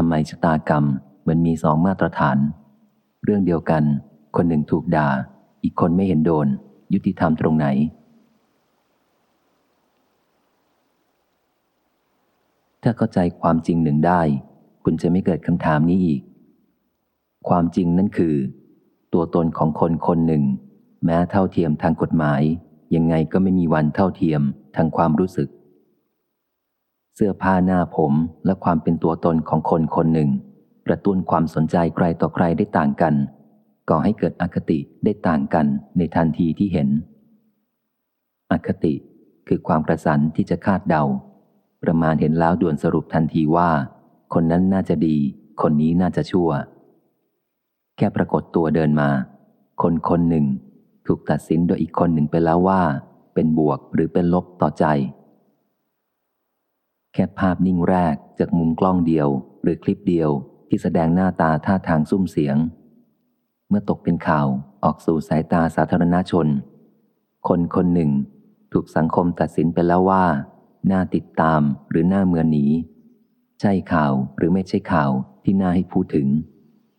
ทำไมชะตากรรมมันมีสองมาตรฐาน เรื่องเดียวกัน คนหนึ่งถูกด่า อีกคนไม่เห็นโดน ยุติธรรมตรงไหน ถ้าเข้าใจความจริงหนึ่งได้ คุณจะไม่เกิดคำถามนี้อีก ความจริงนั่นคือ ตัวตนของคนคนหนึ่ง แม้เท่าเทียมทางกฎหมาย ยังไงก็ไม่มีวันเท่าเทียมทางความรู้สึก เสื้อผ้าหน้าผมและความเป็นตัวตนของคนคนหนึ่ง กระตุ้นความสนใจใครต่อใครได้ต่างกัน ก่อให้เกิดอคติได้ต่างกันในทันทีที่เห็น อคติคือความกระสันที่จะคาดเดา ประมาณเห็นแล้วด่วนสรุปทันทีว่า คนนั้นน่าจะดี คนนี้น่าจะชั่ว แค่ปรากฏตัวเดินมา คนคนหนึ่ง ถูกตัดสินโดยอีกคนหนึ่งไปแล้วว่า เป็นบวกหรือเป็นลบต่อใจ แค่ภาพนิ่งแรกจากมุมกล้องเดียว หรือคลิปเดียวที่แสดงหน้าตาท่าทางซุ้มเสียง เมื่อตกเป็นข่าวออกสู่สายตาสาธารณชน คนคนหนึ่ง ถูกสังคมตัดสินไปแล้วว่า น่าติดตามหรือน่าเมือนหนี ใช่ข่าวหรือไม่ใช่ข่าวที่น่าให้พูดถึง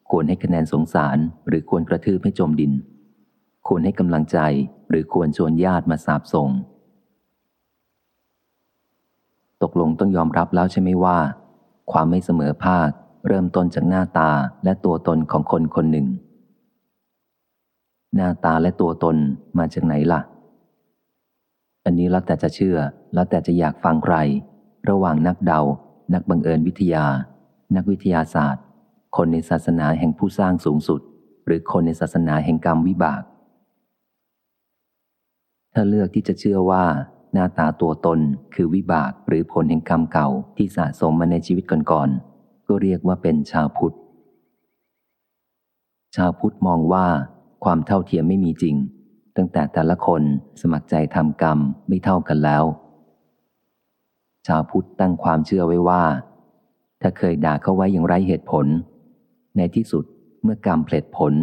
ควรให้คะแนนสงสาร หรือควรกระทืบให้จมดิน ควรให้กำลังใจหรือควรชวนญาติมาสาบส่ง ตกลงต้องยอมรับแล้วใช่ไหมว่า ความไม่เสมอภาค เริ่มต้นจากหน้าตาและตัวตนของคนคนหนึ่ง หน้าตาและตัวตนมาจากไหนล่ะ อันนี้แล้วแต่จะเชื่อ แล้วแต่จะอยากฟังใคร ระหว่างนักเดา นักบังเอิญวิทยา นักวิทยาศาสตร์ คนในศาสนาแห่งผู้สร้างสูงสุด หรือคนในศาสนาแห่งกรรมวิบาก ถ้าเลือกที่จะเชื่อว่า หน้าตาตัวตนคือวิบากหรือผลแห่งกรรมเก่าที่สะสมมาในชีวิตก่อนๆก็เรียกว่าเป็นชาวพุทธ ชาวพุทธมองว่าความเท่าเทียมไม่มีจริง ตั้งแต่แต่ละคนสมัครใจทำกรรมไม่เท่ากันแล้ว ชาวพุทธตั้งความเชื่อไว้ว่า ถ้าเคยด่าเขาไว้อย่างไรเหตุผล ในที่สุดเมื่อกรรมเพลิดผล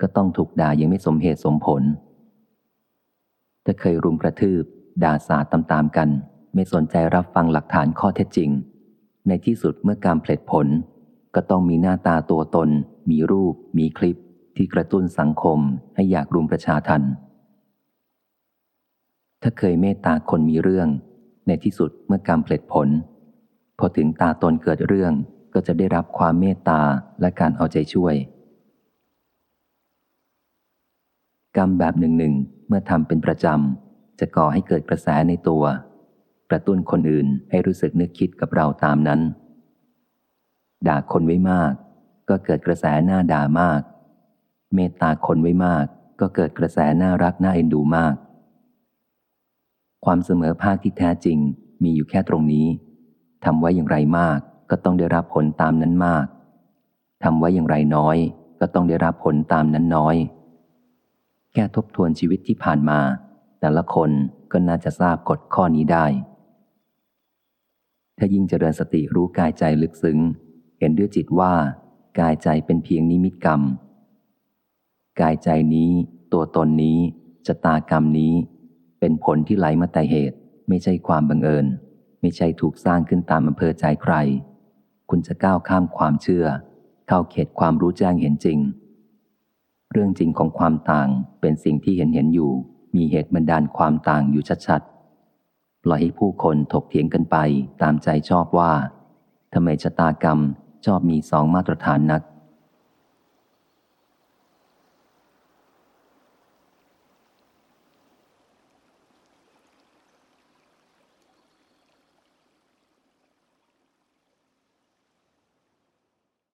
ก็ต้องถูกด่ายังไม่สมเหตุสมผล ถ้าเคยรุมกระทืบ ด่าสาตามๆกัน ไม่สนใจรับฟังหลักฐานข้อเท็จจริง ในที่สุดเมื่อกรรเพลิดผล ก็ต้องมีหน้าตาตัวตน มีรูป มีคลิป ที่กระตุ้นสังคมให้อยากรุมประชาทัน ถ้าเคยเมตตาคนมีเรื่อง ในที่สุดเมื่อกรรเพลิดผล พอถึงตาตนเกิดเรื่องก็จะได้รับความเมตตาและการเอาใจช่วย กรรมแบบหนึ่งหนึ่งเมื่อทำเป็นประจำ จะก่อให้เกิดกระแสในตัว กระตุ้นคนอื่นให้รู้สึกนึกคิดกับเราตามนั้น ด่าคนไว้มาก ก็เกิดกระแสหน้าด่ามาก เมตตาคนไว้มาก ก็เกิดกระแสน่ารักน่าเอ็นดูมาก ความเสมอภาคที่แท้จริงมีอยู่แค่ตรงนี้ทำไว้อย่างไรมากก็ต้องได้รับผลตามนั้นมากทำไว้อย่างไรน้อย ก็ต้องได้รับผลตามนั้นน้อย แค่ทบทวนชีวิตที่ผ่านมา แต่ละคนก็น่าจะทราบกฎข้อนี้ได้ ถ้ายิ่งเจริญสติรู้กายใจลึกซึ้ง เห็นด้วยจิตว่ากายใจเป็นเพียงนิมิตกรรม กายใจนี้ ตัวตนนี้ชะตากรรมนี้ เป็นผลที่ไหลมาแต่เหตุ ไม่ใช่ความบังเอิญ ไม่ใช่ถูกสร้างขึ้นตามอำเภอใจใคร คุณจะก้าวข้ามความเชื่อ เข้าเขตความรู้แจ้งเห็นจริง เรื่องจริงของความต่างเป็นสิ่งที่เห็นเห็นอยู่ มีเหตุบันดาลความต่างอยู่ชัดๆปล่อยให้ผู้คนถกเถียงกันไปตามใจชอบว่าทำไมชะตากรรมชอบมีสองมาตรฐานนัก